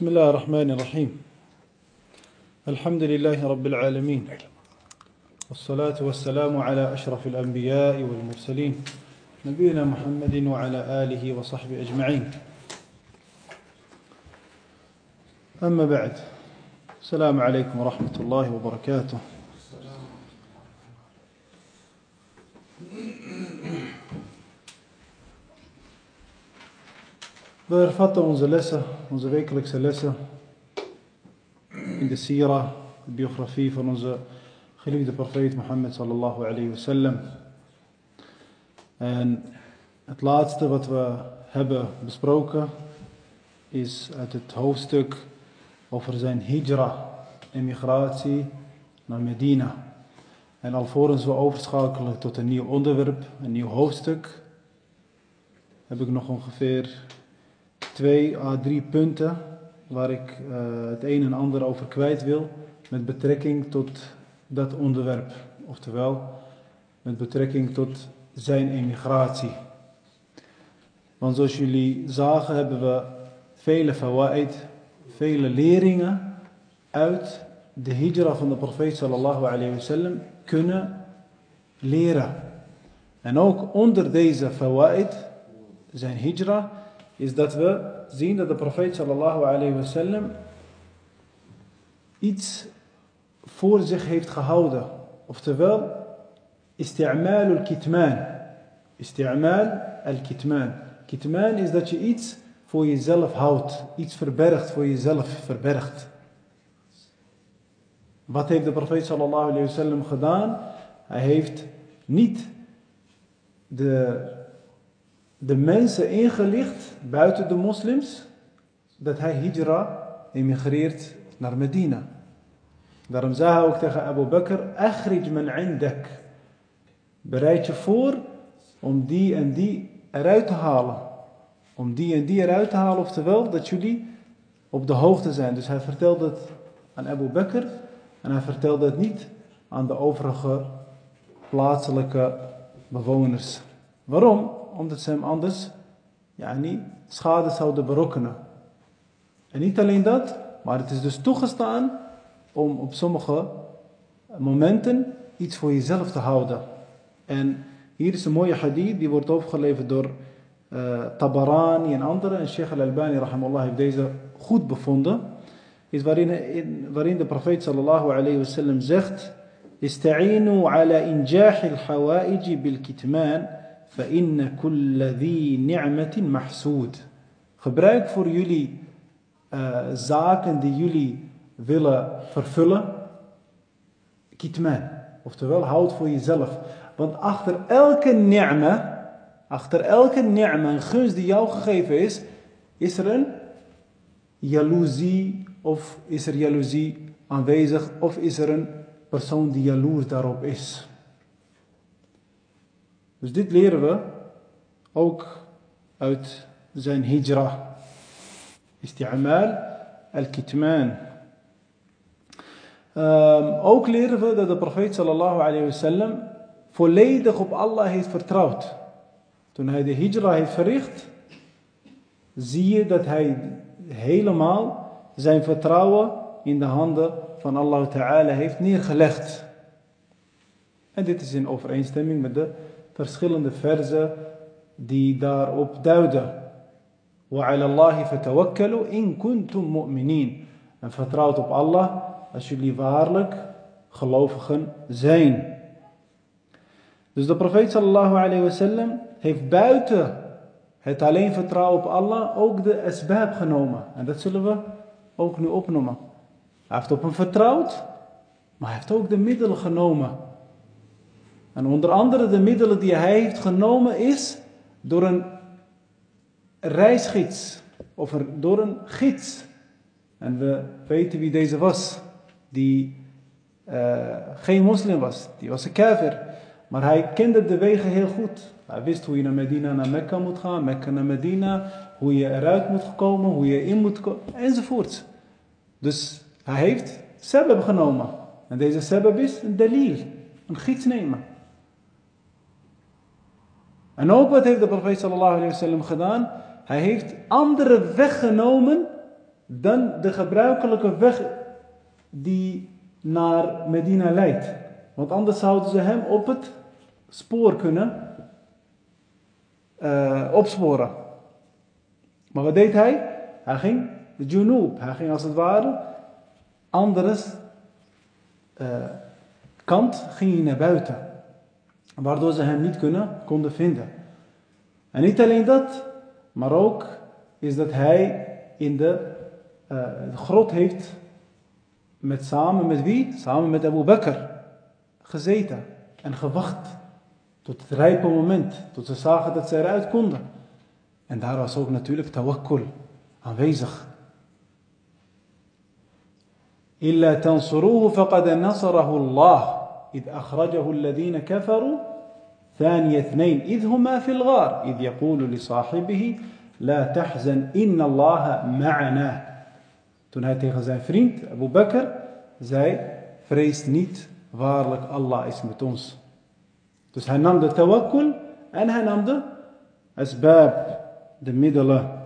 بسم الله الرحمن الرحيم. الحمد لله رب العالمين. والصلاة والسلام على أشرف الأنبياء والمرسلين نبينا محمد وعلى آله وصحبه أجمعين. أما بعد السلام عليكم ورحمة الله وبركاته. We hervatten onze lessen, onze wekelijkse lessen in de sira, de biografie van onze geliefde profeet Mohammed sallallahu alayhi wasallam. En het laatste wat we hebben besproken is uit het hoofdstuk over zijn hijra, emigratie naar Medina. En alvorens we overschakelen tot een nieuw onderwerp, een nieuw hoofdstuk, heb ik nog ongeveer twee à drie punten waar ik uh, het een en ander over kwijt wil met betrekking tot dat onderwerp. Oftewel, met betrekking tot zijn emigratie. Want zoals jullie zagen hebben we vele fawaid, vele leringen uit de hijra van de profeet sallallahu alayhi wasallam kunnen leren. En ook onder deze fawaid, zijn hijra, is dat we zien dat de profeet sallallahu alayhi wasallam iets voor zich heeft gehouden. Oftewel, isti'mal al-kitman. Isti'mal al-kitman. Kitman is dat je iets voor jezelf houdt. Iets verbergt voor jezelf verbergt. Wat heeft de profeet sallallahu alayhi wasallam gedaan? Hij heeft niet de de mensen ingelicht, buiten de moslims, dat hij hijra emigreert naar Medina. Daarom zei hij ook tegen Abu Bakr, Akhrij man indak. Bereid je voor om die en die eruit te halen. Om die en die eruit te halen, oftewel dat jullie op de hoogte zijn. Dus hij vertelde het aan Abu Bakr en hij vertelde het niet aan de overige plaatselijke bewoners. Waarom? Omdat ze hem anders ja, niet schade zouden berokkenen. En niet alleen dat, maar het is dus toegestaan om op sommige momenten iets voor jezelf te houden. En hier is een mooie hadith, die wordt overgeleverd door uh, Tabarani en anderen. En Sheikh al-Albani rahimahullah heeft deze goed bevonden. Is waarin, in, waarin de profeet sallallahu alayhi wasallam zegt... Ista'inu ala injahi al-hawaiji bil-kitman... فَإِنَّ كُلَّ ذِي نِعْمَةٍ مَحْسُودٍ Gebruik voor jullie uh, zaken die jullie willen vervullen, kitman. Oftewel, houd voor jezelf. Want achter elke ni'ma, achter elke ni'ma, een gunst die jou gegeven is, is er een jaloezie of is er jaloezie aanwezig of is er een persoon die jaloers daarop is. Dus dit leren we ook uit zijn hijra. Isti'amal al-kitman. Um, ook leren we dat de profeet sallallahu alayhi wasallam volledig op Allah heeft vertrouwd. Toen hij de hijra heeft verricht, zie je dat hij helemaal zijn vertrouwen in de handen van Allah Ta'ala heeft neergelegd. En dit is in overeenstemming met de verschillende verzen die daarop duiden. وَعَلَى اللَّهِ فَتَوَكَّلُوا إِن كُنْتُم مُؤْمِنِينَ En vertrouwt op Allah als jullie waarlijk gelovigen zijn. Dus de profeet sallallahu alayhi wasallam heeft buiten het alleen vertrouwen op Allah ook de asbab genomen. En dat zullen we ook nu opnoemen. Hij heeft op hem vertrouwd, maar hij heeft ook de middelen genomen en onder andere de middelen die hij heeft genomen is door een reisgids of door een gids. En we weten wie deze was, die uh, geen moslim was, die was een kafir. Maar hij kende de wegen heel goed. Hij wist hoe je naar Medina, naar Mekka moet gaan, Mekka naar Medina, hoe je eruit moet komen, hoe je in moet komen, enzovoort. Dus hij heeft sebab genomen. En deze sebab is een dalil, een gids nemen. En ook wat heeft de profeet sallallahu alayhi wasallam gedaan? Hij heeft anderen weggenomen dan de gebruikelijke weg die naar Medina leidt. Want anders zouden ze hem op het spoor kunnen uh, opsporen. Maar wat deed hij? Hij ging de junub, hij ging als het ware andere uh, kant ging hij naar buiten Waardoor ze hem niet kunnen, konden vinden. En niet alleen dat, maar ook is dat hij in de, uh, de grot heeft met samen met wie? Samen met Abu Bakr gezeten en gewacht tot het rijpe moment, tot ze zagen dat ze eruit konden. En daar was ook natuurlijk tawakkul aanwezig. إلا تنصروه فقد نصره الله إذ أخرجه الذين كفروا ثاني اثنين إذ هما في الغار إذ يقول لصاحبه لا تحزن إن الله معنا Toen hij tegen zijn vriend Abu Bakr zei, vrees niet, waarlijk Allah is met ons. Dus hij nam de tawakkul en hij nam de asbab, de middelen.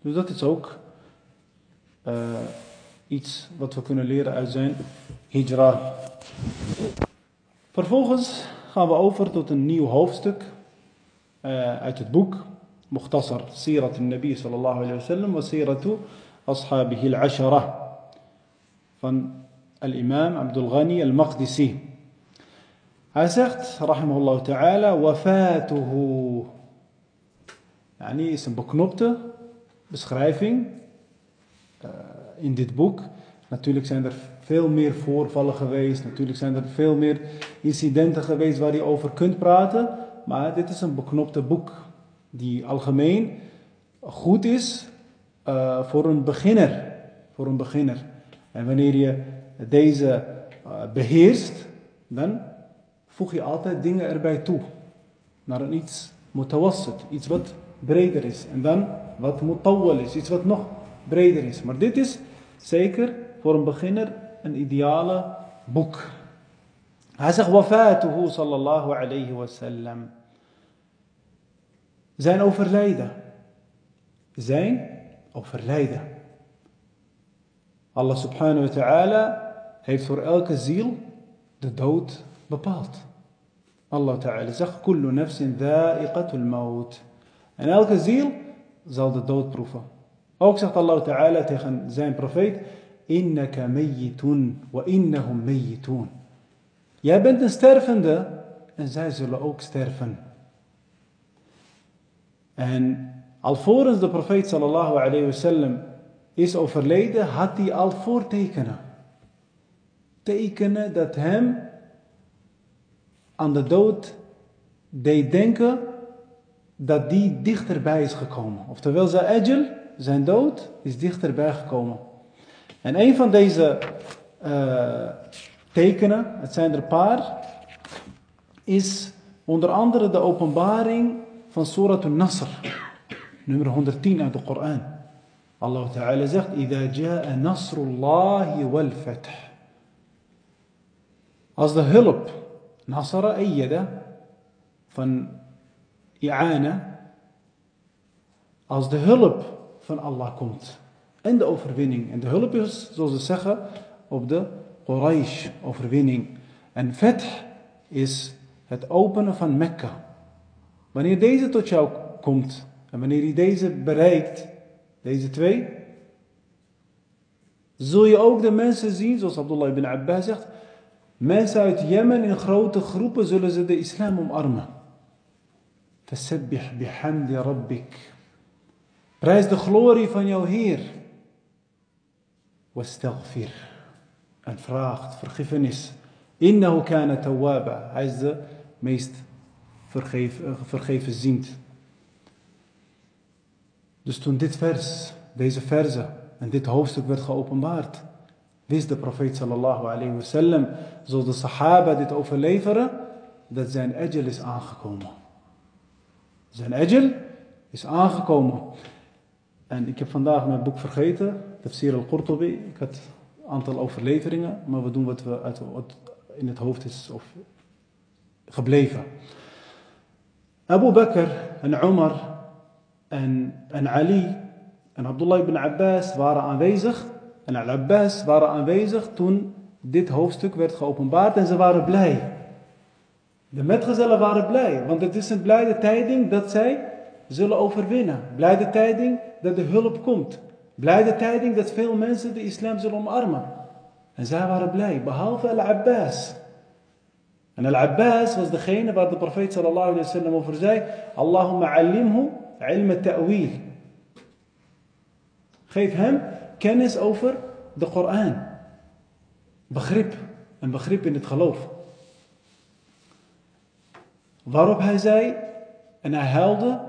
Dus dat is ook uh, iets wat we kunnen leren uit zijn hijra. Vervolgens gaan we over tot een nieuw hoofdstuk eh, uit het boek Mukhtasar Sirat al-Nabi sallallahu alayhi wa sallam wa Siratu Ashabihi al-Ashara van al-imam Abdul Ghani al-Maqdisi. Hij zegt, rahimahullah ta'ala, wafatuhu. Yani is een beknopte beschrijving eh, in dit boek. Natuurlijk zijn er veel meer voorvallen geweest. Natuurlijk zijn er veel meer incidenten geweest waar je over kunt praten. Maar dit is een beknopte boek die algemeen goed is uh, voor een beginner. Voor een beginner. En wanneer je deze uh, beheerst, dan voeg je altijd dingen erbij toe. Naar een iets mutawassit, iets wat breder is. En dan wat mutawwal is, iets wat nog breder is. Maar dit is zeker voor een beginner een ideale boek. Hij zegt wafatuhu sallallahu alayhi wa sallam. Zijn overlijden. Zijn overlijden. Allah subhanahu wa ta'ala heeft voor elke ziel de dood bepaald. Allah ta'ala zegt, kullu nafsin dha'iqatul maut. En elke ziel zal de dood proeven. Ook zegt Allah ta'ala tegen zijn profeet, innaka mayyitun wa innahum mayyitun. Jij bent een stervende en zij zullen ook sterven. En alvorens de profeet sallallahu alayhi wasallam is overleden, had hij al voortekenen. Tekenen dat hem aan de dood deed denken dat die dichterbij is gekomen. Oftewel zijn ajal, zijn dood, is dichterbij gekomen. En een van deze uh, tekenen, het zijn er een paar, is onder andere de openbaring van Surat al-Nasr, nummer 110 uit de Koran. Allah Ta'ala zegt, إِذَا جَاءَ نَصْرُ اللَّهِ وَالْفَتْحِ Als de hulp, Nasara ayyada, van i'ana, als de hulp van Allah komt en de overwinning. En de hulp is, zoals ze zeggen, op de Quraysh overwinning. En Fath is het openen van Mekka. Wanneer deze tot jou komt en wanneer je deze bereikt, deze twee, zul je ook de mensen zien, zoals Abdullah ibn Abbas zegt, mensen uit Jemen in grote groepen zullen ze de islam omarmen. Fasabbih bihamdi rabbik. Prijs de glorie van jouw Heer. Wastaghfir. En vraagt vergiffenis. Innahu kana tawwaba. Hij is de meest vergeven, vergevenzient. Dus toen dit vers, deze verse en dit hoofdstuk werd geopenbaard, wist de profeet sallallahu alayhi wasallam, zoals de sahaba dit overleveren, dat zijn ajal is aangekomen. Zijn ajal is aangekomen. En ik heb vandaag mijn boek vergeten, Tafsir al-Qurtubi. Ik had een aantal overleveringen, maar we doen wat, we uit, wat in het hoofd is of gebleven. Abu Bakr en Umar en, en Ali en Abdullah ibn Abbas waren aanwezig. En Al-Abbas waren aanwezig toen dit hoofdstuk werd geopenbaard en ze waren blij. De metgezellen waren blij, want het is een blijde tijding dat zij zullen overwinnen. Blijde tijding dat de hulp komt. Blijde tijding dat veel mensen de islam zullen omarmen. En zij waren blij, behalve Al-Abbas. En Al-Abbas was degene waar de profeet sallallahu alayhi wa sallam over zei: Allahumma alimhu ilm ta'wil. Geef hem kennis over de Koran. Begrip. Een begrip in het geloof. Waarop hij zei, en hij huilde,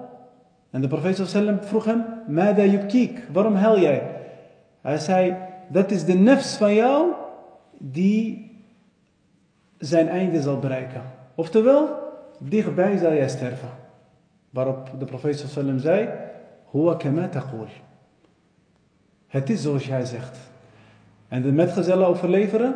en de profeet sallam vroeg hem, Mada yubkik, waarom huil jij? Hij zei, dat is de nefs van jou die zijn einde zal bereiken. Oftewel, dichtbij zal jij sterven. Waarop de profeet sallam zei, Huwa kama. Het is zoals jij zegt. En de metgezellen overleveren,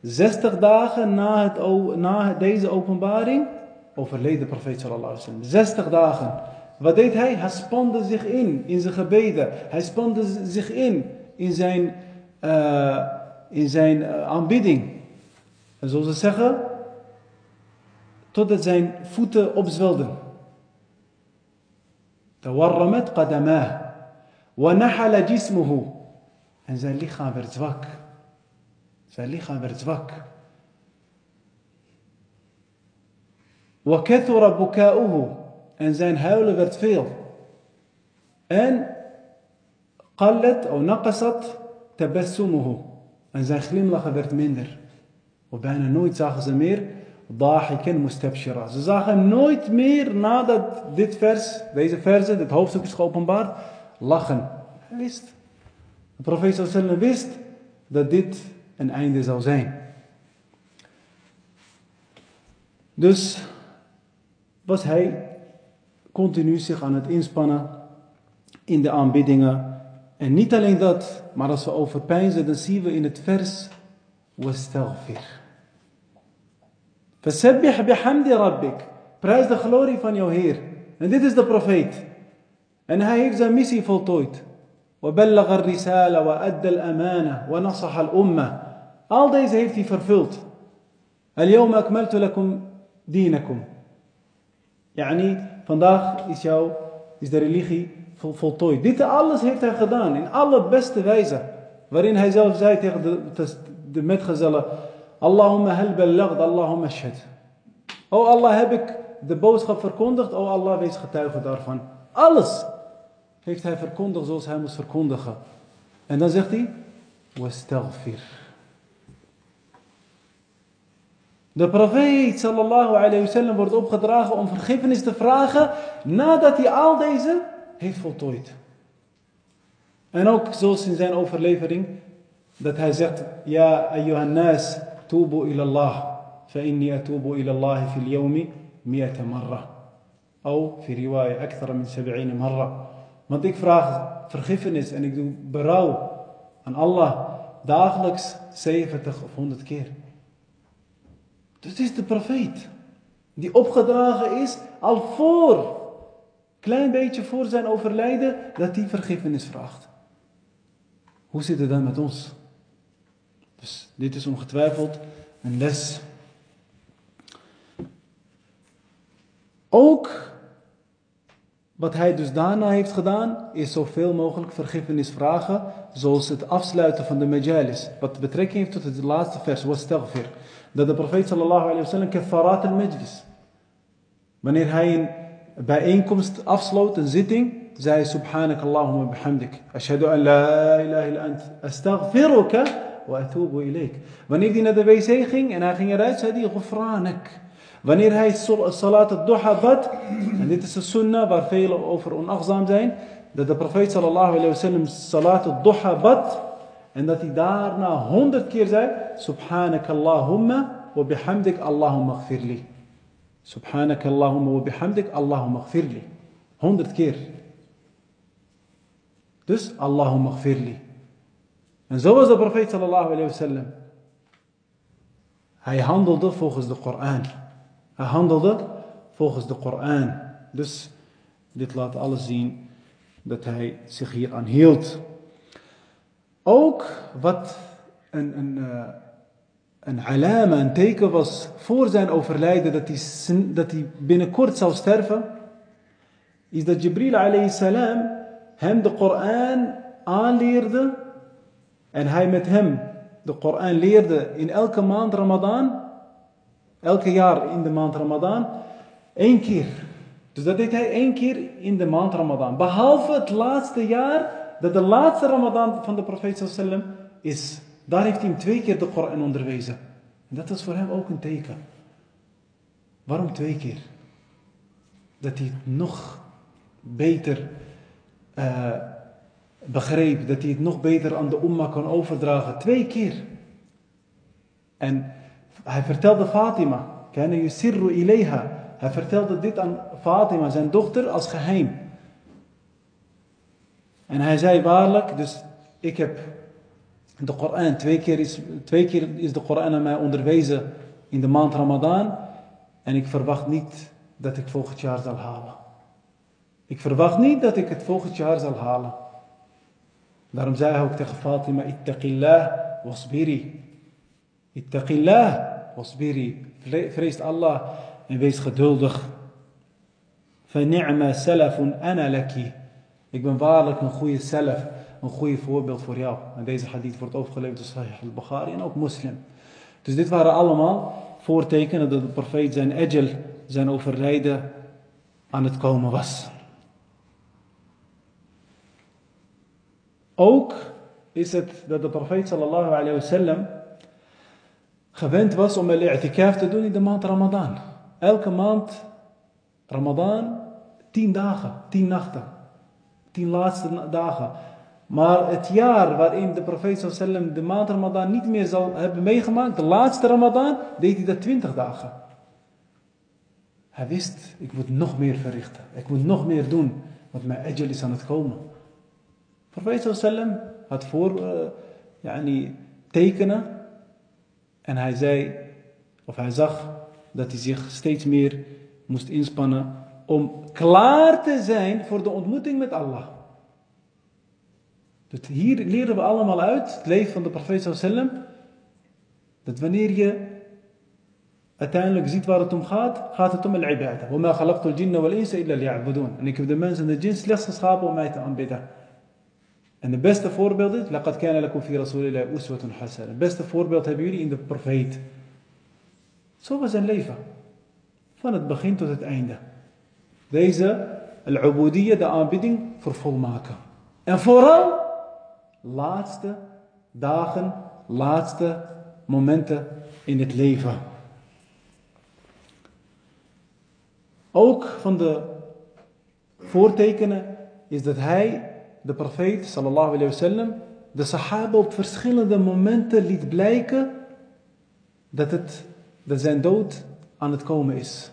60 dagen na, het, na deze openbaring, overleed de profeet sallallahu alaihi wasallam. 60 dagen. Wat deed hij? Hij spande zich in, in zijn gebeden. Hij spande zich in, in zijn, uh, in zijn eh, aanbidding. En zoals ze zeggen, totdat zijn voeten opzwelden. Tawarramat qadamah. Wa nahala jismuhu. En zijn lichaam werd zwak. Zijn lichaam werd zwak. Wa kathura buka'uhu en zijn huilen werd veel. En qallat of naqasat tabassumuhu. En zijn glimlachen werd minder. Of bijna nooit zagen ze meer dahiken mustabshira. Ze zagen hem nooit meer nadat dit vers, deze verse, dit hoofdstuk is geopenbaard, lachen. Hij wist. De profeet sallallahu wist dat dit een einde zou zijn. Dus was hij continu zich aan het inspannen in de aanbiddingen. En niet alleen dat, maar als we overpijnzen, dan zien we in het vers wastaghfir. Fasabbih bihamdi rabbik. Prijs de glorie van jouw Heer. En dit is de profeet. En hij heeft zijn missie voltooid. وبلغ الرسالة وأدى الأمانة ونصح الأمة. Al deze heeft hij vervuld. اليوم أكملت لكم دينكم. Yani, vandaag is, jou, is de religie vol, voltooid. Dit alles heeft hij gedaan in alle beste wijze. Waarin hij zelf zei tegen de, de, metgezellen: Allahumma hal ballagd, Allahumma shad. O Allah, heb ik de boodschap verkondigd? O Allah, wees getuige daarvan. Alles heeft hij verkondigd zoals hij moest verkondigen. En dan zegt hij: Wastaghfir. De profeet sallallahu alayhi wasallam wordt opgedragen om vergiffenis te vragen nadat hij al deze heeft voltooid. En ook zoals in zijn overlevering, dat hij zegt, Ja ayyuhan nas, tubu ila Allah, fa inni atubu ila Allah fil yawmi miyata marra. Of fi riwaya akthara min sab'ina marra. Want ik vraag vergiffenis en ik doe berouw aan Allah dagelijks 70 of 100 keer. Dus is de profeet. Die opgedragen is al voor, klein beetje voor zijn overlijden, dat hij vergiffenis vraagt. Hoe zit het dan met ons? Dus dit is ongetwijfeld een les. Ook wat hij dus daarna heeft gedaan, is zoveel mogelijk vergiffenis vragen, zoals het afsluiten van de majalis. Wat betrekking heeft tot het laatste vers, was stelfir dat de profeet sallallahu alayhi wa sallam kafarat al-majlis. Wanneer hij een bijeenkomst afsloot, een zitting, zei subhanak Allahumma bihamdik. Ashhadu an la ilaha illa ant. Astaghfiruka wa atubu ilayk. Wanneer hij naar de wc ging en hij ging eruit, zei hij ghufranak. Wanneer hij salat al-duha bad, en dit is een sunnah waar velen over onachtzaam zijn, dat de profeet sallallahu alayhi wa sallam salat al-duha bad, en dat hij daarna honderd keer zei: Subhanak Allahumma wa bihamdik Allahumma gfirli. Subhanak Allahumma wa bihamdik Allahumma gfirli. Honderd keer. Dus Allahumma gfirli. En zo was de profeet sallallahu alayhi wa sallam. Hij handelde volgens de Koran. Hij handelde volgens de Koran. Dus dit laat alles zien dat hij zich hier aan hield. Ook wat een, een, uh, een alama, een teken was voor zijn overlijden dat hij, dat hij binnenkort zou sterven, is dat Jibril alayhi salam hem de Koran aanleerde en hij met hem de Koran leerde in elke maand Ramadan, elke jaar in de maand Ramadan, één keer. Dus dat deed hij één keer in de maand Ramadan. Behalve het laatste jaar, dat de laatste Ramadan van de profeet sallam is. Daar heeft hij twee keer de Koran onderwezen. En dat is voor hem ook een teken. Waarom twee keer? Dat hij het nog beter uh, begreep, dat hij het nog beter aan de umma kon overdragen. Twee keer. En hij vertelde Fatima, kana yusirru ilayha. Hij vertelde dit aan Fatima, zijn dochter, als geheim. En hij zei waarlijk, dus ik heb de Koran, twee keer is, twee keer is de Koran aan mij onderwezen in de maand Ramadan. En ik verwacht niet dat ik volgend jaar zal halen. Ik verwacht niet dat ik het volgend jaar zal halen. Daarom zei hij ook tegen Fatima, ittaqillah wasbiri. Ittaqillah wasbiri. Vrees Allah en wees geduldig. فَنِعْمَ salafun ana laki. ik ben waarlijk een goede salaf, een goede voorbeeld voor jou. En deze hadith wordt overgeleverd door Sahih al-Bukhari en ook moslim. Dus dit waren allemaal voortekenen dat de profeet zijn ajal, zijn overlijden aan het komen was. Ook is het dat de profeet sallallahu alayhi wasallam gewend was om een i'tikaf te doen in de maand Ramadan. Elke maand Ramadan, tien dagen, tien nachten, tien laatste dagen. Maar het jaar waarin de profeet sallam de maand Ramadan niet meer zal hebben meegemaakt, de laatste Ramadan, deed hij dat twintig dagen. Hij wist, ik moet nog meer verrichten. Ik moet nog meer doen, want mijn ajal is aan het komen. Profeet sallam had voor uh, yani, tekenen en hij zei, of hij zag dat hij zich steeds meer moest inspannen om klaar te zijn voor de ontmoeting met Allah. Dus hier leren we allemaal uit, het leven van de profeet sallam, dat wanneer je uiteindelijk ziet waar het om gaat, gaat het om al-ibadah. وَمَا خَلَقْتُ الْجِنَّ وَالْإِنسَ إِلَّا لِيَعْبُدُونَ En ik heb de mensen en de jinn slechts geschapen om mij te aanbidden. En het beste voorbeeld is, لَقَدْ كَانَ لَكُمْ فِي رَسُولِ اللَّهِ أُسْوَةٌ حَسَنَةٌ. Het beste voorbeeld hebben jullie in de profeet. Zo was zijn leven. Van het begin tot het einde. Deze, al-ubudiyya, de aanbidding, vervolmaken. En vooral, laatste dagen, laatste momenten in het leven. Ook van de voortekenen is dat hij de profeet sallallahu alayhi wasallam de sahaba op verschillende momenten liet blijken dat, het, dat zijn dood aan het komen is.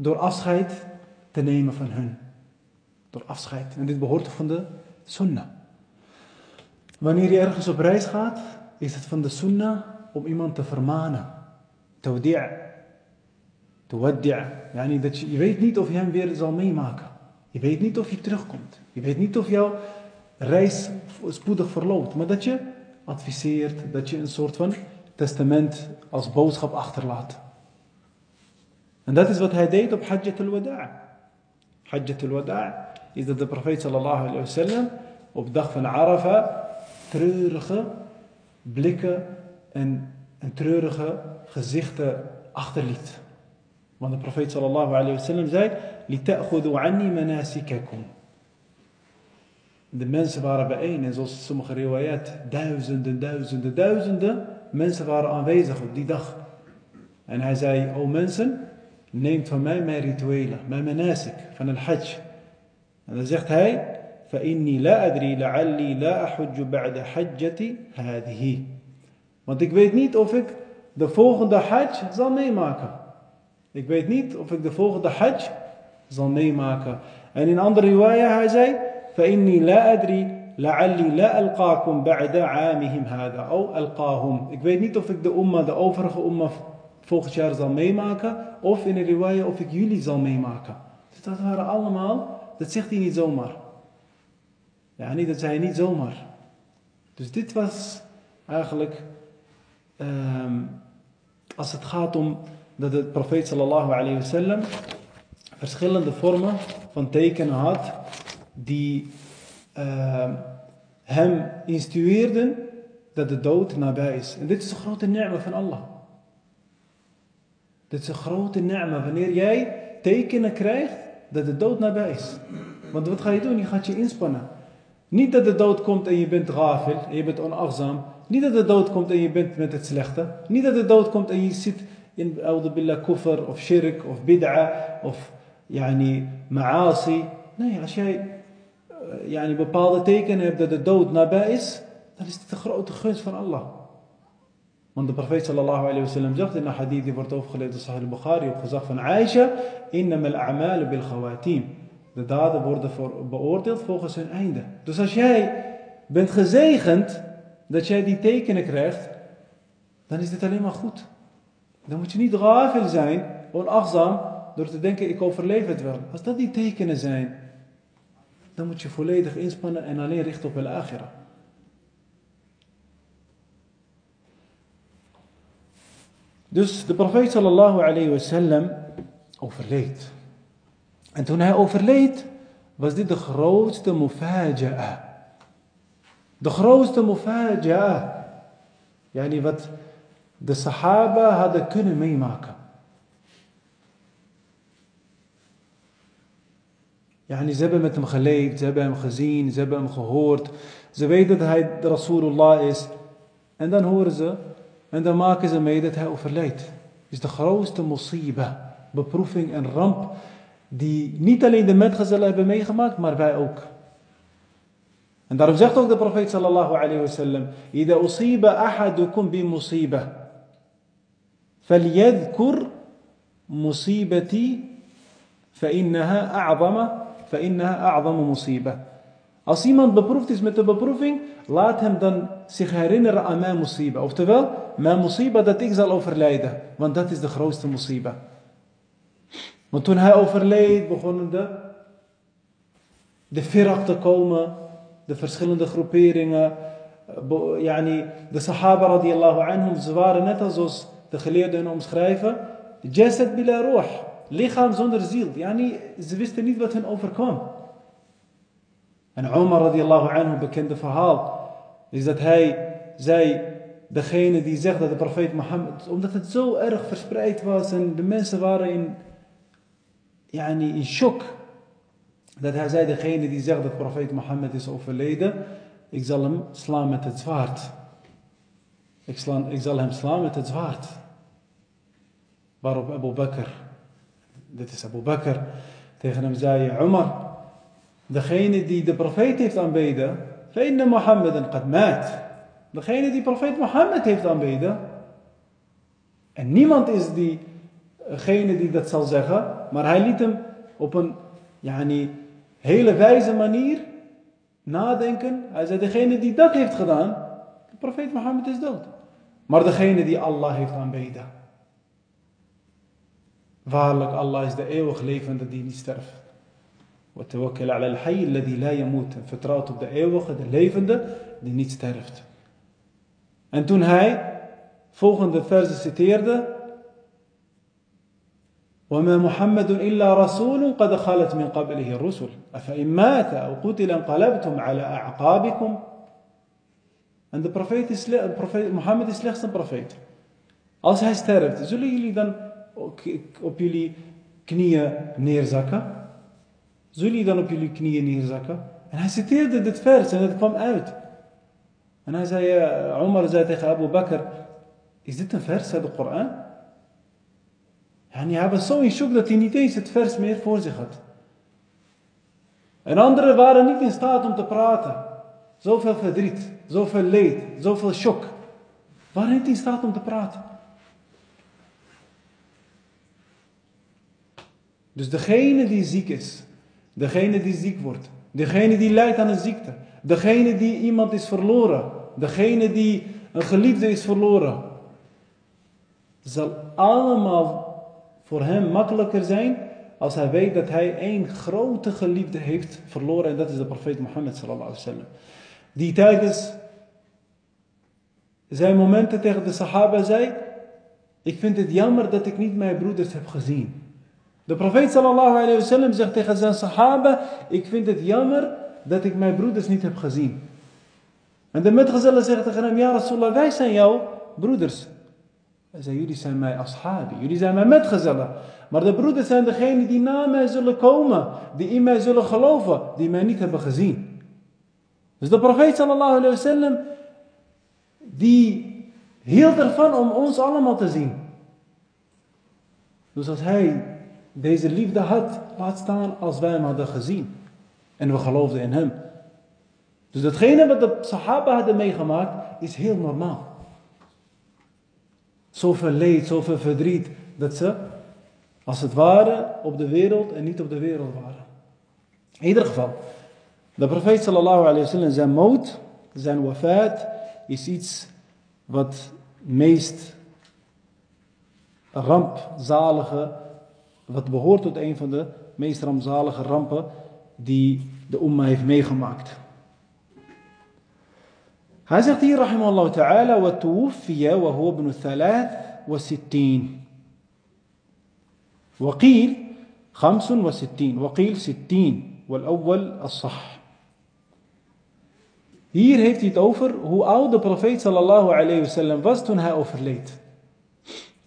Door afscheid te nemen van hun. Door afscheid. En dit behoort van de sunnah. Wanneer je ergens op reis gaat, is het van de sunnah om iemand te vermanen. Tawdi' Tawaddi' Yani dat je, je weet niet of je hem weer zal meemaken. Je weet niet of je terugkomt. Je weet niet of jouw reis spoedig verloopt. Maar dat je adviseert, dat je een soort van testament als boodschap achterlaat. En dat is wat hij deed op Hajjat al-Wada'. Hajjat al-Wada' is dat de profeet sallallahu alayhi wasallam op de dag van Arafah treurige blikken en, en treurige gezichten achterliet. Want de profeet sallallahu alayhi wasallam zei: لِتَأْخُذُوا عَنِّي مَنَاسِكَكُمْ De mensen waren bijeen en zoals sommige riwayat, duizenden, duizenden, duizenden mensen waren aanwezig op die dag. En hij zei, o mensen, neemt van mij mijn rituelen, mijn manasik, van het hajj. En dan zegt hij, فَإِنِّي لَا أَدْرِي لَعَلِّي لَا أَحُجُّ بَعْدَ حَجَّتِي هَذِهِ Want ik weet niet of ik de volgende hajj zal meemaken. Ik weet niet of ik de volgende hajj zal meemaken. En in andere riwaya hij zei, فَإِنِّي لَا أَدْرِي لَعَلِّي لَا أَلْقَاكُمْ بَعْدَ عَامِهِمْ هَذَا أو أَلْقَاهُمْ Ik weet niet of ik de umma, de overige umma volgend jaar zal meemaken. Of in een riwaya of ik jullie zal meemaken. Dus dat waren allemaal, dat zegt hij niet zomaar. Ja, niet, dat zei hij niet zomaar. Dus dit was eigenlijk, ehm, als het gaat om dat de profeet sallallahu alayhi wasallam verschillende vormen van tekenen had die ehm, hem instrueerden dat de dood nabij is. En dit is een grote ni'ma van Allah. Dit is een grote ni'ma wanneer jij tekenen krijgt dat de dood nabij is. Want wat ga je doen? Je gaat je inspannen. Niet dat de dood komt en je bent ghafil, en je bent onachtzaam. Niet dat de dood komt en je bent met het slechte. Niet dat de dood komt en je zit in billah kufr of shirk of bid'a of yani, ma'asi. Nee, als jij uh, yani, bepaalde tekenen hebt dat de dood nabij is, dan is dit een grote gunst van Allah. Want de profeet sallallahu alayhi wa sallam zegt in een hadith die wordt overgeleverd door Sahih al-Bukhari op gezag van Aisha, innam al-a'malu bil khawatim. De daden worden beoordeeld volgens hun einde. Dus als jij bent gezegend dat jij die tekenen krijgt, dan is dit alleen maar goed. Dan moet je niet ghafil zijn, onachtzaam, door te denken ik overleef het wel. Als dat die tekenen zijn, dan moet je volledig inspannen en alleen richten op el Dus de profeet sallallahu alayhi wa sallam overleed. En toen hij overleed, was dit de grootste mufaja'a. De grootste mufaja'a. Yani wat de sahaba hadden kunnen meemaken. Yani ze hebben met hem geleefd, ze hebben hem gezien, ze hebben hem gehoord. Ze weten dat hij de Rasulullah is. En dan horen ze, en dan maken ze mee dat hij overlijdt. is de grootste musiba, beproeving en ramp die niet alleen de metgezellen hebben meegemaakt, maar wij ook. En daarom zegt ook de profeet sallallahu alayhi wasallam: "Ida usiba ahadukum bi musiba, falyadhkur musibati, fa innaha a'zama, fa innaha a'zamu musiba." Als iemand beproefd is met de beproeving, laat hem dan zich herinneren aan mijn musiba. Oftewel, mijn musiba dat ik zal overlijden. Want dat is de grootste musiba. Want toen hij overleed, begonnen de, de te komen, de verschillende groeperingen. Yani, de sahaba radiallahu anhum, ze waren net als de geleerden omschrijven. Jasad bila ruh, lichaam zonder ziel. Yani, ze wisten niet wat hen overkwam. En Omar radiallahu anhu, bekende verhaal, is dat hij zei, degene die zegt dat de profeet Mohammed, omdat het zo erg verspreid was en de mensen waren in yani in shock. Dat hij zei, degene die zegt dat profeet Mohammed is overleden, ik zal hem slaan met het zwaard. Ik, sla, ik zal hem slaan met het zwaard. Waarop Abu Bakr, dit is Abu Bakr, tegen hem zei, Umar, degene die de profeet heeft aanbeden, فإن محمد قد maat. Degene die profeet Mohammed heeft aanbeden. En niemand is diegene die dat zal zeggen, maar hij liet hem op een yani, hele wijze manier nadenken. Hij zei, degene die dat heeft gedaan, de profeet Mohammed is dood. Maar degene die Allah heeft aanbeden. Waarlijk, Allah is de eeuwig levende die niet sterft. وتوكل على الحي الذي لا يموت. فتراته بدا اي وقت ليفند دي نيت ستيرفت ان تون هاي فوقن ذا وما محمد إلا رسول قد خلت من قبله الرسل. أفإن مات أو قتل انقلبتم على أعقابكم. ان ذا بروفيت محمد اسلخ سن بروفيت als hij sterft, zullen jullie dan op jullie knieën neerzakken? Zullen dan op jullie knieën neerzakken? En hij citeerde dit vers en het kwam uit. En hij zei, uh, Omar zei tegen Abu Bakr, is dit een vers uit de Koran? En hij was zo in shock dat hij niet eens het vers meer voor zich had. En anderen waren niet in staat om te praten. Zoveel verdriet, zoveel leed, zoveel shock. Waren niet in staat om te praten. Dus degene die ziek is, degene die ziek wordt, degene die lijdt aan een ziekte, degene die iemand is verloren, degene die een geliefde is verloren, zal allemaal voor hem makkelijker zijn als hij weet dat hij één grote geliefde heeft verloren en dat is de profeet Mohammed sallallahu alaihi wasallam. Die tijdens zijn momenten tegen de sahaba zei, ik vind het jammer dat ik niet mijn broeders heb gezien. De profeet sallallahu alayhi wasallam zegt tegen zijn sahaba, ik vind het jammer dat ik mijn broeders niet heb gezien. En de metgezellen zeggen tegen hem, ja Rasulallah, wij zijn jouw broeders. Hij zei, jullie zijn mijn ashabi, jullie zijn mijn metgezellen. Maar de broeders zijn degenen die na mij zullen komen, die in mij zullen geloven, die mij niet hebben gezien. Dus de profeet sallallahu alayhi wasallam, die hield ervan om ons allemaal te zien. Dus als hij deze liefde had, laat staan als wij hem hadden gezien. En we geloofden in hem. Dus datgene wat de Sahaba hadden meegemaakt, is heel normaal. Zoveel leed, zoveel verdriet, dat ze als het ware op de wereld en niet op de wereld waren. In ieder geval, de profeet sallallahu alayhi wa sallam, zijn moed, zijn wafat, is iets wat meest rampzalige, wat behoort tot een van de meest rampzalige rampen die de umma heeft meegemaakt. Hij zegt hier, rahimahullah ta'ala, wa tuwuffiya wa huwa ibn thalath wa sittin. وقيل خمس وستين وقيل ستين والأول الصح Hier heeft hij het over hoe oud de profeet sallallahu alayhi wasallam was toen hij overleed.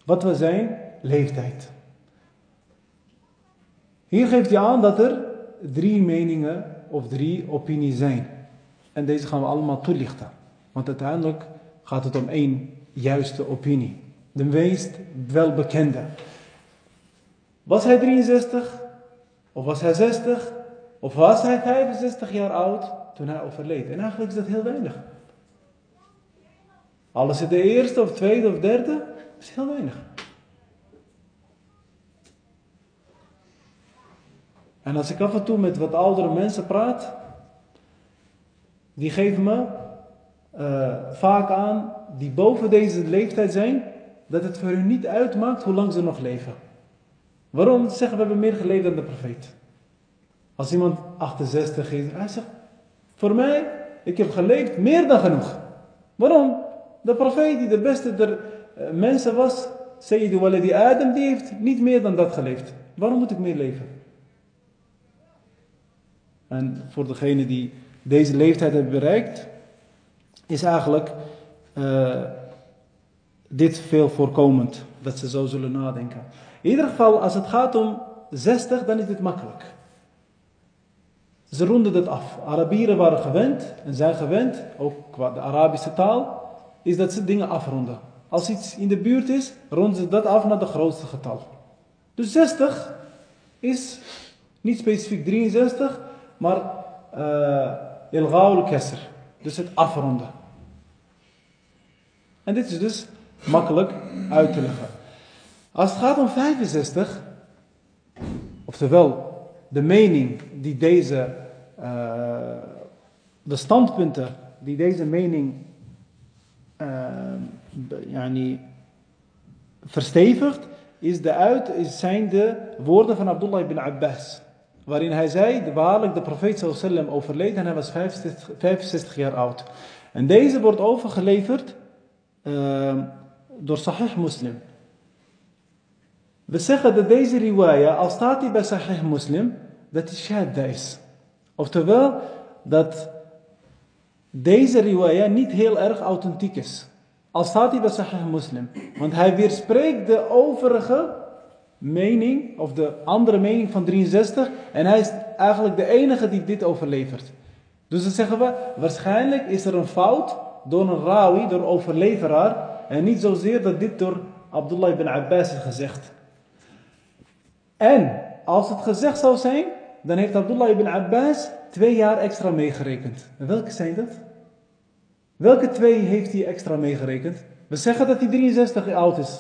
Wat was zijn leeftijd? Hier geeft hij aan dat er drie meningen of drie opinies zijn. En deze gaan we allemaal toelichten. Want uiteindelijk gaat het om één juiste opinie. De meest welbekende. Was hij 63? Of was hij 60? Of was hij 65 jaar oud toen hij overleed? En eigenlijk is dat heel weinig. Alles het de eerste of tweede of derde, is heel weinig. En als ik af en toe met wat oudere mensen praat, die geven me uh, vaak aan, die boven deze leeftijd zijn, dat het voor hun niet uitmaakt hoe lang ze nog leven. Waarom zeggen we hebben meer geleefd dan de profeet? Als iemand 68 is, hij zegt, voor mij, ik heb geleefd meer dan genoeg. Waarom? De profeet die de beste der uh, mensen was, Sayyidi Walidi Adam, die heeft niet meer dan dat geleefd. Waarom moet ik meer leven? En voor degene die deze leeftijd hebben bereikt, is eigenlijk uh, dit veel voorkomend, dat ze zo zullen nadenken. In ieder geval, als het gaat om 60, dan is dit makkelijk. Ze ronden het af. Arabieren waren gewend en zijn gewend, ook qua de Arabische taal, is dat ze dingen afronden. Als iets in de buurt is, ronden ze dat af naar de grootste getal. Dus 60 is niet specifiek 63, maar ilgaul uh, kesser. Dus het afronden. En dit is dus makkelijk uit te leggen. Als het gaat om 65, oftewel de mening die deze, uh, de standpunten die deze mening uh, yani, verstevigt, is de uit, zijn de woorden van Abdullah ibn Abbas. Waarin hij zei, waarlijk de profeet sallam overleed en hij was 65, 65 jaar oud. En deze wordt overgeleverd uh, door Sahih Muslim. We zeggen dat deze riwaya, al staat hij bij Sahih Muslim, dat hij shadda is. Oftewel, dat deze riwaya niet heel erg authentiek is. Al staat hij bij Sahih Muslim. Want hij weerspreekt de overige mening, of de andere mening van 63. En hij is eigenlijk de enige die dit overlevert. Dus dan zeggen we, waarschijnlijk is er een fout door een rawi, door overleveraar. En niet zozeer dat dit door Abdullah ibn Abbas is gezegd. En als het gezegd zou zijn, dan heeft Abdullah ibn Abbas twee jaar extra meegerekend. En welke zijn dat? Welke twee heeft hij extra meegerekend? We zeggen dat hij 63 jaar oud is.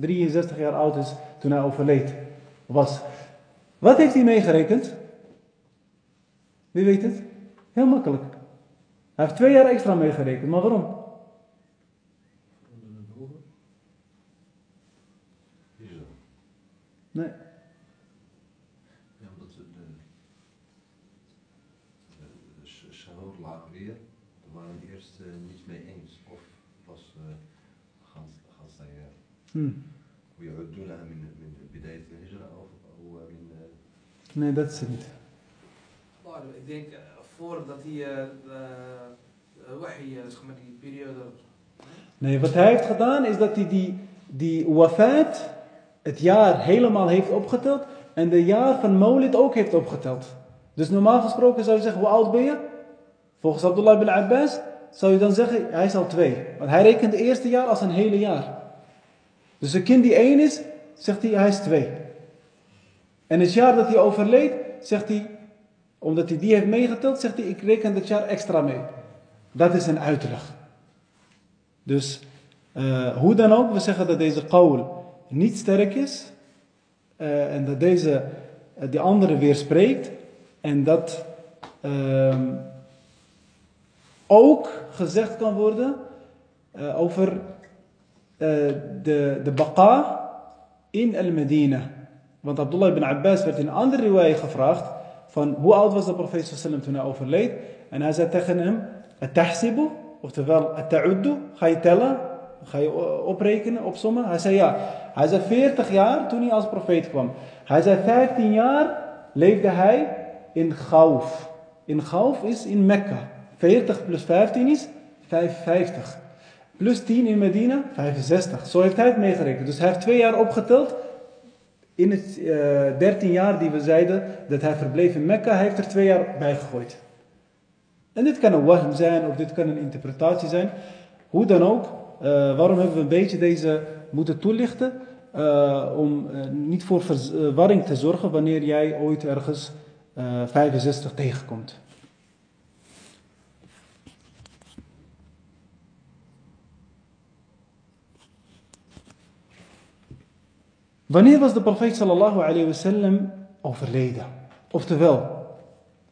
63 jaar oud is toen hij overleed was. Wat heeft hij meegerekend? Wie weet het? Heel makkelijk. Hij heeft twee jaar extra meegerekend, maar waarom? Nee. ويعدونها من من بداية الهجرة أو أو من Nee, dat is het niet. Maar ik denk eh, voordat hij eh, de de wahi, eh, zeg maar die periode. Nee, wat hij heeft gedaan is dat hij die, die wafat, het jaar helemaal heeft opgeteld. En de jaar van Maulid ook heeft opgeteld. Dus normaal gesproken zou je zeggen, hoe oud ben je? Volgens Abdullah bin Abbas zou je dan zeggen, hij is al twee. Want hij rekent het eerste jaar als een hele jaar. Dus een kind die één is, zegt hij, hij is twee. En het jaar dat hij overleed, zegt hij, omdat hij die heeft meegeteld, zegt hij, ik reken dat jaar extra mee. Dat is een uitleg. Dus uh, hoe dan ook, we zeggen dat deze qawl niet sterk is. Uh, en dat deze uh, die andere weerspreekt. En dat ehm, ook gezegd kan worden over de, de baqa in al-Medina. Want Abdullah ibn Abbas werd in een andere riwaya gevraagd van hoe oud was de profeet toen hij overleed. En hij zei tegen hem, tahsibu, oftewel ta'uddu, ga je tellen, ga je oprekenen, opsommen. Hij zei ja. Hij zei 40 jaar toen hij als profeet kwam. Hij zei 15 jaar leefde hij in Gauf. In Gauf is in Mekka. 40 plus 15 is 55. Plus 10 in Medina, 65. Zo heeft hij het meegerekend. Dus hij heeft twee jaar opgeteld. In het uh, 13 jaar die we zeiden dat hij verbleef in Mekka, hij heeft er twee jaar bij gegooid. En dit kan een wahm zijn of dit kan een interpretatie zijn. Hoe dan ook, uh, waarom hebben we een beetje deze moeten toelichten? Uh, om niet voor verwarring te zorgen wanneer jij ooit ergens 65 tegenkomt. Wanneer was de profeet sallallahu alayhi wasallam overleden? Oftewel,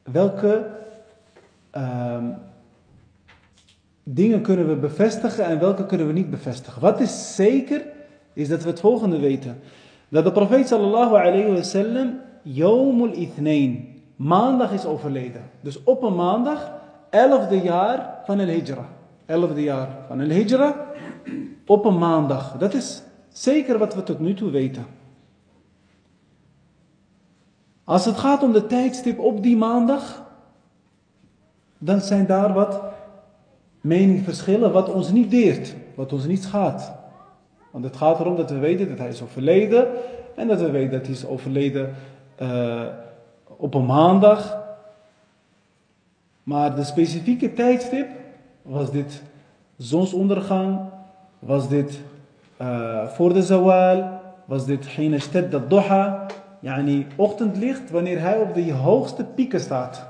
welke uh, dingen kunnen we bevestigen en welke kunnen we niet bevestigen? Wat is zeker, is dat we het volgende weten. Dat de profeet sallallahu alayhi wasallam Yomul Ithnain, maandag is overleden. Dus op een maandag, elfde jaar van el hijra. Elfde jaar van el hijra, op een maandag. Dat is Zeker wat we tot nu toe weten. Als het gaat om de tijdstip op die maandag, dan zijn daar wat meningsverschillen wat ons niet deert, wat ons niet schaadt. Want het gaat erom dat we weten dat hij is overleden en dat we weten dat hij is overleden uh, op een maandag. Maar de specifieke tijdstip, was dit zonsondergang, was dit voor de zawal was dit hina shtad duha, yani ochtendlicht wanneer hij op de hoogste pieken staat.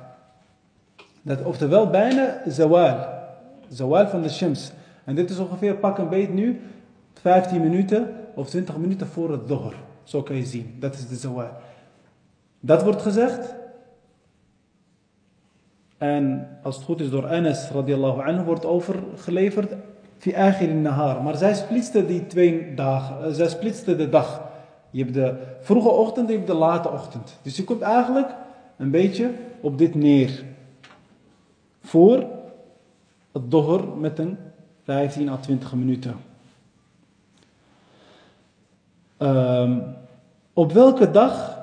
Dat, oftewel bijna zawal, zawal van de shams. En dit is ongeveer pak een beet nu 15 minuten of 20 minuten voor het dohr. Zo kan je zien, dat is de zawal. Dat wordt gezegd. En als het goed is door Anas radiallahu anhu wordt overgeleverd fi akhir nahar. Maar zij splitste die twee dagen. Zij splitste de dag. Je hebt de vroege ochtend en je hebt de late ochtend. Dus je komt eigenlijk een beetje op dit neer. Voor het dohr met een 15 à 20 minuten. Um, op welke dag,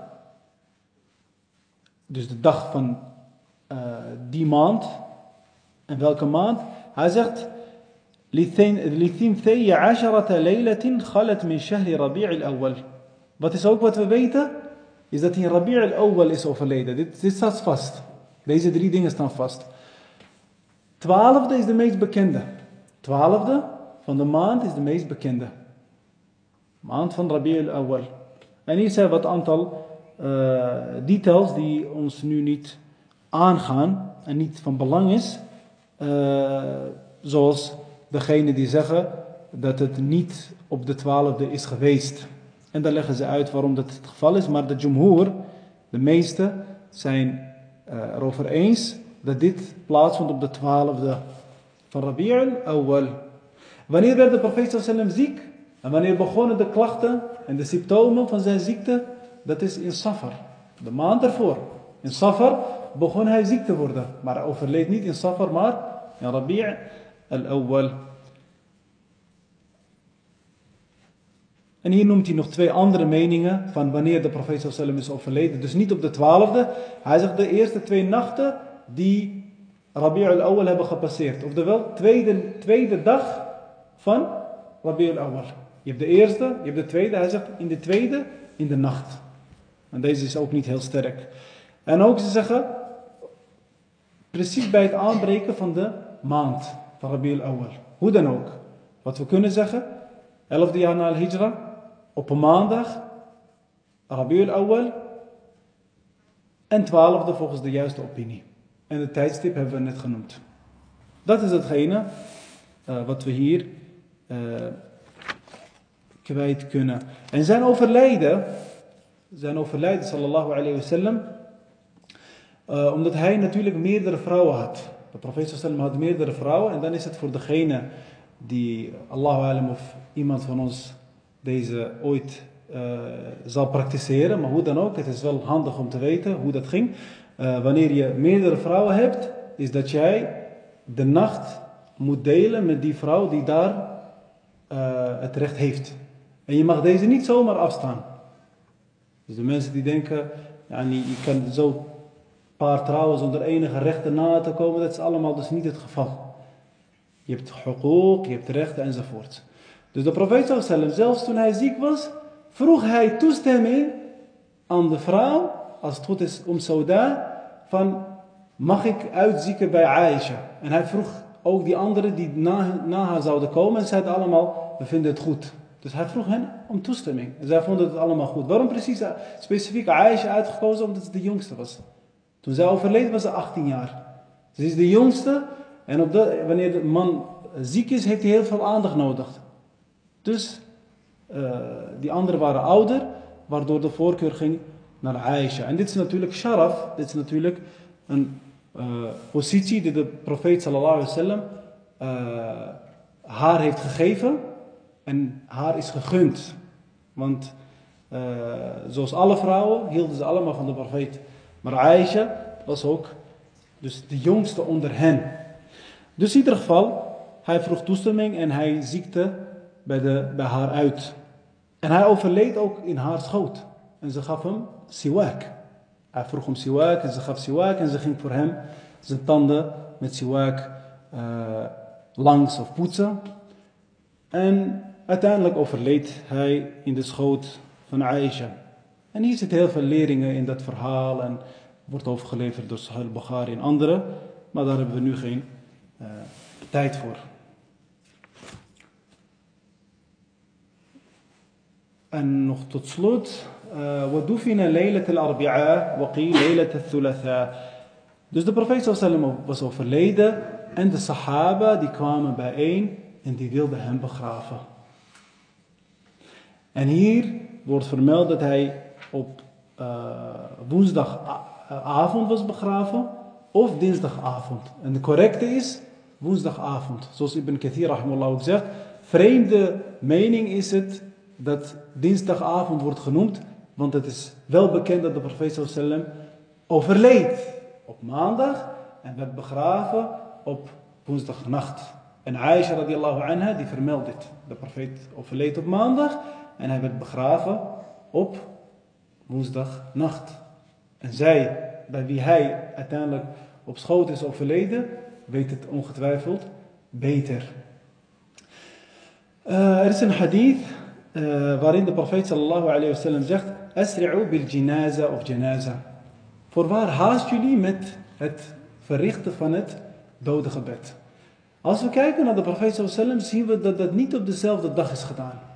dus de dag van uh, die maand, en welke maand? Hij zegt لثنتي عشرة ليلة خلت من شهر ربيع الأول. Wat is ook wat we weten? Is dat in Rabi' al-Awwal is overleden. Dit, dit staat vast. Deze drie dingen staan vast. Twaalfde is de meest bekende. Twaalfde van de maand is de meest bekende. Maand van Rabi' al-Awwal. En hier zijn wat aantal uh, details die ons nu niet aangaan en niet van belang is. Uh, zoals degene die zeggen dat het niet op de twaalfde is geweest. En dan leggen ze uit waarom dat het geval is. Maar de jumhur, de meeste, zijn uh, erover eens dat dit plaatsvond op de twaalfde van Rabi'ul Awwal. Wanneer werd de profeet sallam ziek? En wanneer begonnen de klachten en de symptomen van zijn ziekte? dat is in Safar. De maand ervoor. In Safar begon hij ziek te worden. Maar hij overleed niet in Safar, maar in Rabi' al-Awwal. En hier noemt hij nog twee andere meningen van wanneer de profeet sallam is overleden. Dus niet op de twaalfde. Hij zegt de eerste twee nachten die Rabi' al-Awwal hebben gepasseerd. Oftewel, tweede, tweede dag van Rabi' al-Awwal. Je hebt de eerste, je hebt de tweede. Hij zegt in de tweede, in de nacht. En deze is ook niet heel sterk. En ook ze zeggen, precies bij het aanbreken van de maand van Rabi' al-Awwal. Hoe dan ook. Wat we kunnen zeggen, 11e jaar na al-Hijra, op een maandag, Rabi' al-Awwal, en 12e volgens de juiste opinie. En de tijdstip hebben we net genoemd. Dat is hetgene uh, wat we hier uh, kwijt kunnen. En zijn overlijden, zijn overlijden sallallahu alayhi wa sallam, uh, omdat hij natuurlijk meerdere vrouwen had. De profeet sallam had meerdere vrouwen en dan is het voor degene die, Allahu alam of iemand van ons deze ooit uh, zal praktiseren, maar hoe dan ook, het is wel handig om te weten hoe dat ging. Uh, wanneer je meerdere vrouwen hebt, is dat jij de nacht moet delen met die vrouw die daar uh, het recht heeft. En je mag deze niet zomaar afstaan. Dus de mensen die denken, ja, je kan zo paar trouwen zonder enige rechten na te komen, dat is allemaal dus niet het geval. Je hebt hukuk, je hebt rechten enzovoort. Dus de profeet sallam, zelfs toen hij ziek was, vroeg hij toestemming aan de vrouw, als het goed is om Sauda, van mag ik uitzieken bij Aisha? En hij vroeg ook die anderen die na, na haar zouden komen en zeiden allemaal, we vinden het goed. Dus hij vroeg hen om toestemming. En zij vonden het allemaal goed. Waarom precies specifiek Aisha uitgekozen? Omdat ze de jongste was. Toen zij overleed was ze 18 jaar. Ze is de jongste en op de, wanneer de man ziek is, heeft hij heel veel aandacht nodig. Dus uh, die anderen waren ouder, waardoor de voorkeur ging naar Aisha. En dit is natuurlijk sharaf, dit is natuurlijk een uh, positie die de profeet sallallahu alaihi wasallam uh, haar heeft gegeven en haar is gegund. Want zoals alle vrouwen hielden ze allemaal van de profeet. Maar Aisha was ook dus de jongste onder hen. Dus in ieder geval, hij vroeg toestemming en hij ziekte bij, de, bij haar uit. En hij overleed ook in haar schoot. En ze gaf hem siwak. Hij vroeg om siwak en ze gaf siwak en ze ging voor hem zijn tanden met siwak uh, langs of poetsen. En uiteindelijk overleed hij in de schoot van Aisha. En hier zitten heel veel leringen in dat verhaal en wordt overgeleverd door Sahih Bukhari en anderen, maar daar hebben we nu geen uh, tijd voor. En nog tot slot, وَدُفِنَ لَيْلَةَ الْأَرْبِعَاء وَقِيلَ لَيْلَةَ الثُّلَثَاء Dus de profeet sallam was overleden en de sahaba die kwamen bijeen en die wilden hem begraven. En hier wordt vermeld dat hij op uh, woensdagavond was begraven of dinsdagavond. En de correcte is woensdagavond. Zoals Ibn Kathir rahimahullah ook zegt. Vreemde mening is het dat dinsdagavond wordt genoemd. Want het is wel bekend dat de profeet sallam overleed op maandag en werd begraven op woensdagnacht. En Aisha radiallahu anha die vermeldt dit. De profeet overleed op maandag en hij werd begraven op woensdagnacht. En zij, bij wie hij uiteindelijk op schoot is overleden, weet het ongetwijfeld beter. Uh, er is een hadith uh, waarin de profeet sallallahu alayhi wasallam zegt: Asri'u bil jinaza of janaza. Voorwaar haast jullie met het verrichten van het dodengebed. Als we kijken naar de profeet sallallahu zien we dat dat niet op dezelfde dag is gedaan.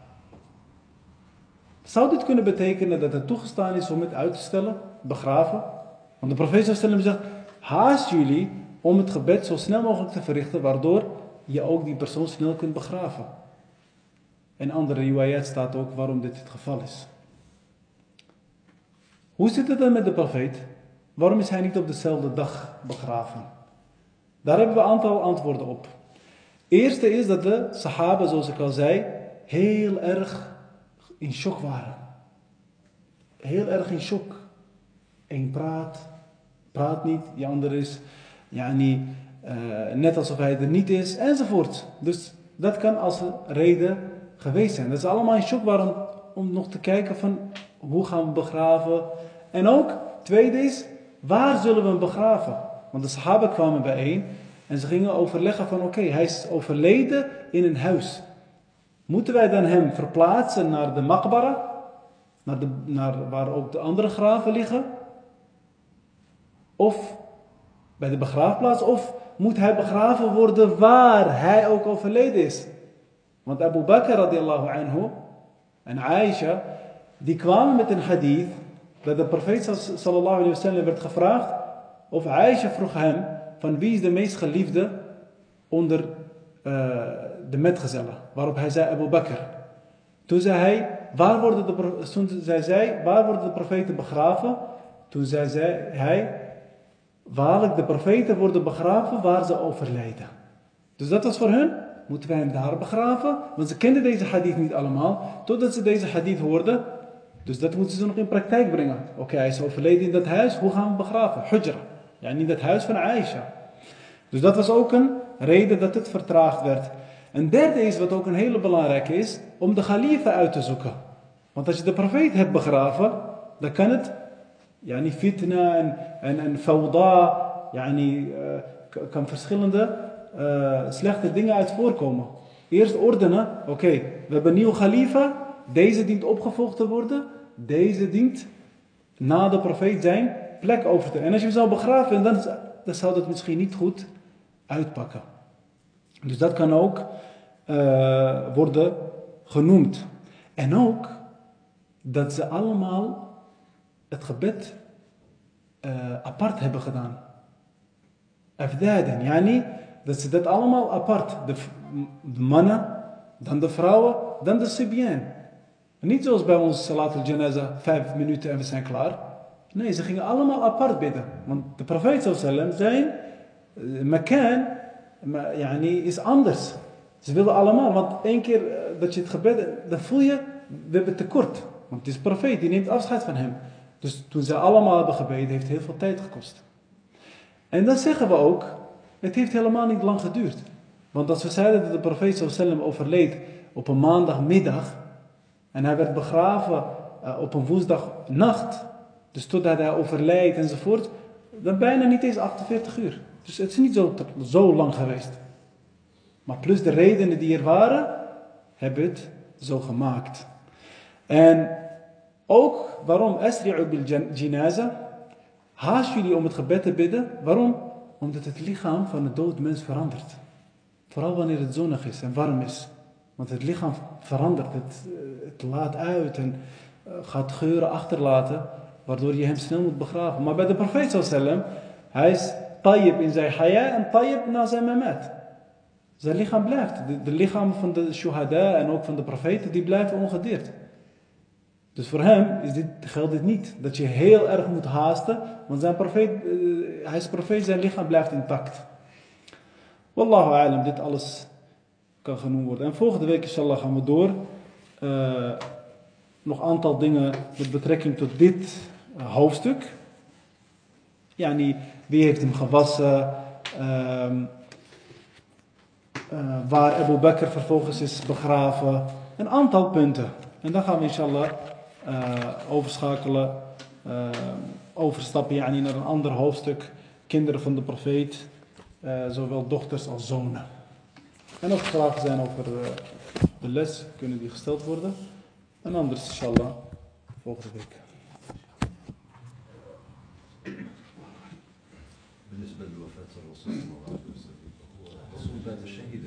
Zou dit kunnen betekenen dat het toegestaan is om het uit te stellen, begraven? Want de profeet zegt, haast jullie om het gebed zo snel mogelijk te verrichten, waardoor je ook die persoon snel kunt begraven. En andere riwayat staat ook waarom dit het geval is. Hoe zit het dan met de profeet? Waarom is hij niet op dezelfde dag begraven? Daar hebben we een aantal antwoorden op. Eerste is dat de sahaba, zoals ik al zei, heel erg in shock waren. heel erg in shock. Eén praat, praat niet, die ander is yani, eh, net alsof hij er niet is, enzovoort. Dus dat kan als reden geweest zijn. Dat is allemaal in shock waarom, om nog te kijken van hoe gaan we begraven. En ook, tweede is, waar zullen we hem begraven? Want de sahaba kwamen bijeen en ze gingen overleggen van oké, hij is overleden in een huis. Moeten wij dan hem verplaatsen naar de makbara? Naar, de, naar waar ook de andere graven liggen? Of bij de begraafplaats? Of moet hij begraven worden waar hij ook overleden is? Want Abu Bakr radiallahu anhu en Aisha, die kwamen met een hadith dat de profeet sallallahu alayhi wasallam werd gevraagd of Aisha vroeg hem van wie is de meest geliefde onder uh, de metgezellen. Waarop hij zei Abu Bakr. Toen zei hij, waar worden de, toen zij waar worden de profeten begraven? Toen zei hij, waarlijk de profeten worden begraven waar ze overlijden. Dus dat was voor hun, moeten wij hem daar begraven? Want ze kenden deze hadith niet allemaal, totdat ze deze hadith hoorden. Dus dat moeten ze nog in praktijk brengen. Oké, hij is overleden in dat huis, hoe gaan we begraven? Hujra. Ja, in dat huis van Aisha. Dus dat was ook een reden dat het vertraagd werd. Een derde is, wat ook een hele belangrijke is, om de khalifa uit te zoeken. Want als je de profeet hebt begraven, dan kan het, ja, niet fitna en, en, en fawda, ja, niet, uh, kan verschillende uh, slechte dingen uit voorkomen. Eerst ordenen, oké, we hebben een nieuwe khalifa, deze dient opgevolgd te worden, deze dient na de profeet zijn plek over te. En als je hem zou begraven, dan, dan zou dat misschien niet goed uitpakken. Dus dat kan ook uh, worden genoemd. En ook dat ze allemaal het gebed uh, apart hebben gedaan. Afdaden, yani dat ze dat allemaal apart. De, de mannen, dan de vrouwen, dan de Sibyan. Niet zoals bij ons Salat al-Janaza, vijf minuten en we zijn klaar. Nee, ze gingen allemaal apart bidden. Want de profeet sallam zijn makan yani, is anders. Ze wilden allemaal, want één keer dat je het gebed, dan voel je, we hebben tekort. Want het is profeet, die neemt afscheid van hem. Dus toen ze allemaal hebben gebeden, heeft heel veel tijd gekost. En dan zeggen we ook, het heeft helemaal niet lang geduurd. Want als we zeiden dat de profeet sallam overleed op een maandagmiddag, en hij werd begraven op een woensdagnacht, dus totdat hij overlijdt enzovoort, dan bijna niet eens 48 uur. Dus het is niet zo, zo lang geweest. Maar plus de redenen die er waren, hebben het zo gemaakt. En ook waarom Asri'u bil jinaza, haast jullie om het gebed te bidden. Waarom? Omdat het lichaam van een dood mens verandert. Vooral wanneer het zonnig is en warm is. Want het lichaam verandert, het, eh, laat uit en eh, gaat geuren achterlaten, waardoor je hem snel moet begraven. Maar bij de profeet sallam, hij is tayyib in zijn haya en tayyib na zijn mamat. Zijn lichaam blijft. De, de lichaam van de shuhada en ook van de profeten, die blijven ongedeerd. Dus voor hem geldt dit niet. Dat je heel erg moet haasten, want zijn profeet, uh, hij is profeet, zijn lichaam blijft intact. Wallahu alam, dit alles kan genoemd worden. En volgende week inshallah gaan we door. Uh, nog een aantal dingen met betrekking tot dit uh, hoofdstuk. Ja, die, wie heeft hem gewassen? Uh, waar Abu Bakr vervolgens is begraven. Een aantal punten. En dan gaan we inshallah uh, overschakelen, uh, overstappen yani, naar een ander hoofdstuk. Kinderen van de profeet, zowel dochters als zonen. En als er vragen zijn over de les, kunnen die gesteld worden. En anders, inshallah, volgende week. بالنسبة لوفاة الرسول صلى الله عليه وسلم الرسول بعد الشهيد